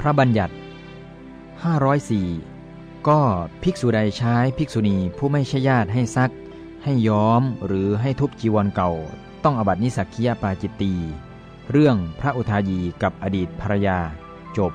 พระบัญญัติ 504 ก็ภิกษุใดใช้ภิกษุณีผู้ไม่ใช่ญาติให้ซัก ให้ย้อมหรือให้ทุบจีวรเก่า ต้องอบัตินิสักคียปาจิตตี เรื่องพระอุทายีกับอดีตภรรยาจบ